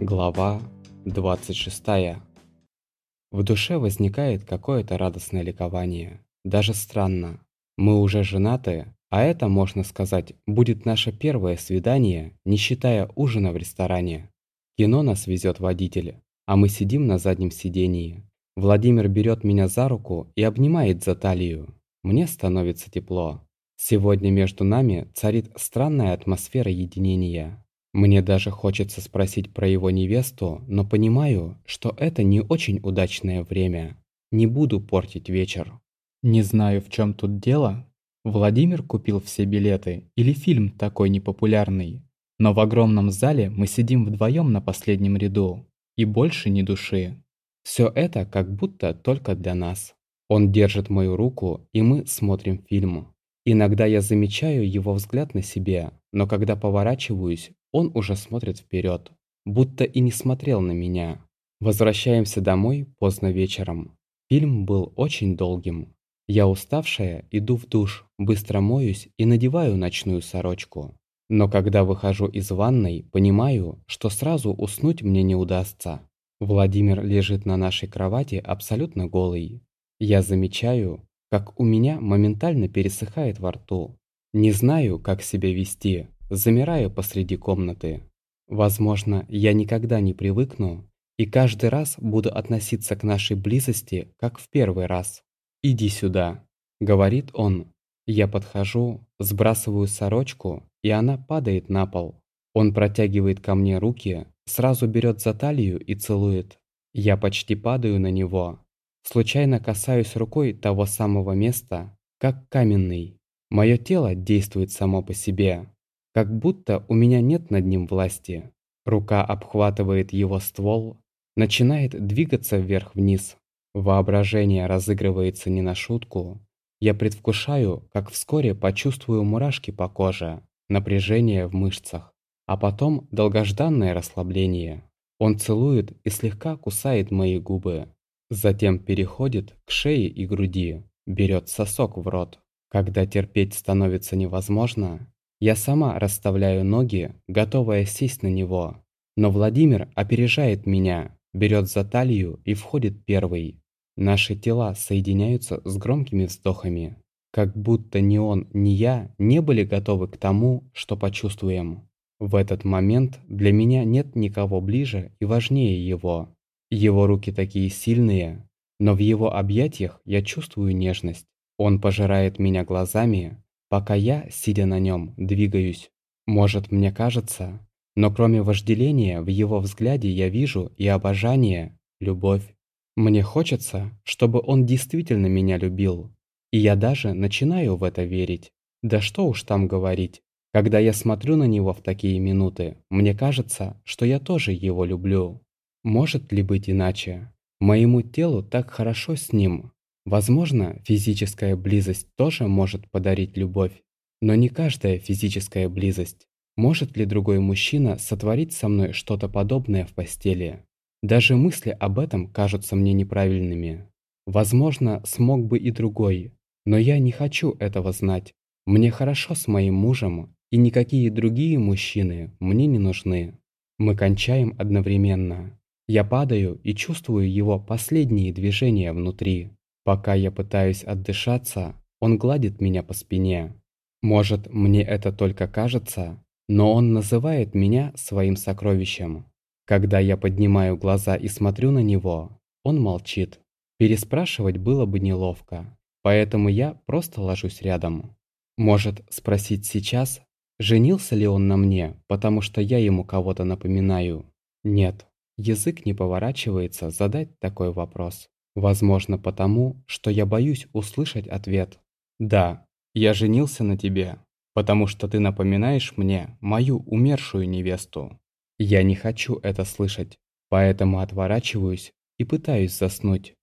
Глава 26. В душе возникает какое-то радостное ликование. Даже странно. Мы уже женаты, а это, можно сказать, будет наше первое свидание, не считая ужина в ресторане. Кино нас везет водитель, а мы сидим на заднем сидении. Владимир берет меня за руку и обнимает за талию. Мне становится тепло. Сегодня между нами царит странная атмосфера единения. Мне даже хочется спросить про его невесту, но понимаю, что это не очень удачное время. Не буду портить вечер. Не знаю, в чем тут дело. Владимир купил все билеты или фильм такой непопулярный. Но в огромном зале мы сидим вдвоем на последнем ряду. И больше ни души. Все это как будто только для нас. Он держит мою руку, и мы смотрим фильм. Иногда я замечаю его взгляд на себе, но когда поворачиваюсь, он уже смотрит вперед, будто и не смотрел на меня. Возвращаемся домой поздно вечером. Фильм был очень долгим. Я уставшая, иду в душ, быстро моюсь и надеваю ночную сорочку. Но когда выхожу из ванной, понимаю, что сразу уснуть мне не удастся. Владимир лежит на нашей кровати абсолютно голый. Я замечаю, как у меня моментально пересыхает во рту. Не знаю, как себя вести, замираю посреди комнаты. Возможно, я никогда не привыкну и каждый раз буду относиться к нашей близости, как в первый раз. «Иди сюда», — говорит он. Я подхожу, сбрасываю сорочку, и она падает на пол. Он протягивает ко мне руки, сразу берет за талию и целует. Я почти падаю на него. Случайно касаюсь рукой того самого места, как каменный. Мое тело действует само по себе. Как будто у меня нет над ним власти. Рука обхватывает его ствол, начинает двигаться вверх-вниз. Воображение разыгрывается не на шутку. Я предвкушаю, как вскоре почувствую мурашки по коже, напряжение в мышцах, а потом долгожданное расслабление. Он целует и слегка кусает мои губы. Затем переходит к шее и груди, берет сосок в рот. Когда терпеть становится невозможно, я сама расставляю ноги, готовая сесть на него. Но Владимир опережает меня, берет за талию и входит первый. Наши тела соединяются с громкими вздохами. Как будто ни он, ни я не были готовы к тому, что почувствуем. В этот момент для меня нет никого ближе и важнее его. Его руки такие сильные, но в его объятиях я чувствую нежность. Он пожирает меня глазами, пока я, сидя на нем, двигаюсь. Может, мне кажется, но кроме вожделения в его взгляде я вижу и обожание, любовь. Мне хочется, чтобы он действительно меня любил. И я даже начинаю в это верить. Да что уж там говорить. Когда я смотрю на него в такие минуты, мне кажется, что я тоже его люблю. Может ли быть иначе? Моему телу так хорошо с ним, Возможно, физическая близость тоже может подарить любовь, но не каждая физическая близость. Может ли другой мужчина сотворить со мной что-то подобное в постели? Даже мысли об этом кажутся мне неправильными. Возможно, смог бы и другой, но я не хочу этого знать. Мне хорошо с моим мужем, и никакие другие мужчины мне не нужны. Мы кончаем одновременно. Я падаю и чувствую его последние движения внутри. Пока я пытаюсь отдышаться, он гладит меня по спине. Может, мне это только кажется, но он называет меня своим сокровищем. Когда я поднимаю глаза и смотрю на него, он молчит. Переспрашивать было бы неловко, поэтому я просто ложусь рядом. Может, спросить сейчас, женился ли он на мне, потому что я ему кого-то напоминаю? Нет, язык не поворачивается задать такой вопрос. Возможно, потому, что я боюсь услышать ответ. «Да, я женился на тебе, потому что ты напоминаешь мне мою умершую невесту». Я не хочу это слышать, поэтому отворачиваюсь и пытаюсь заснуть.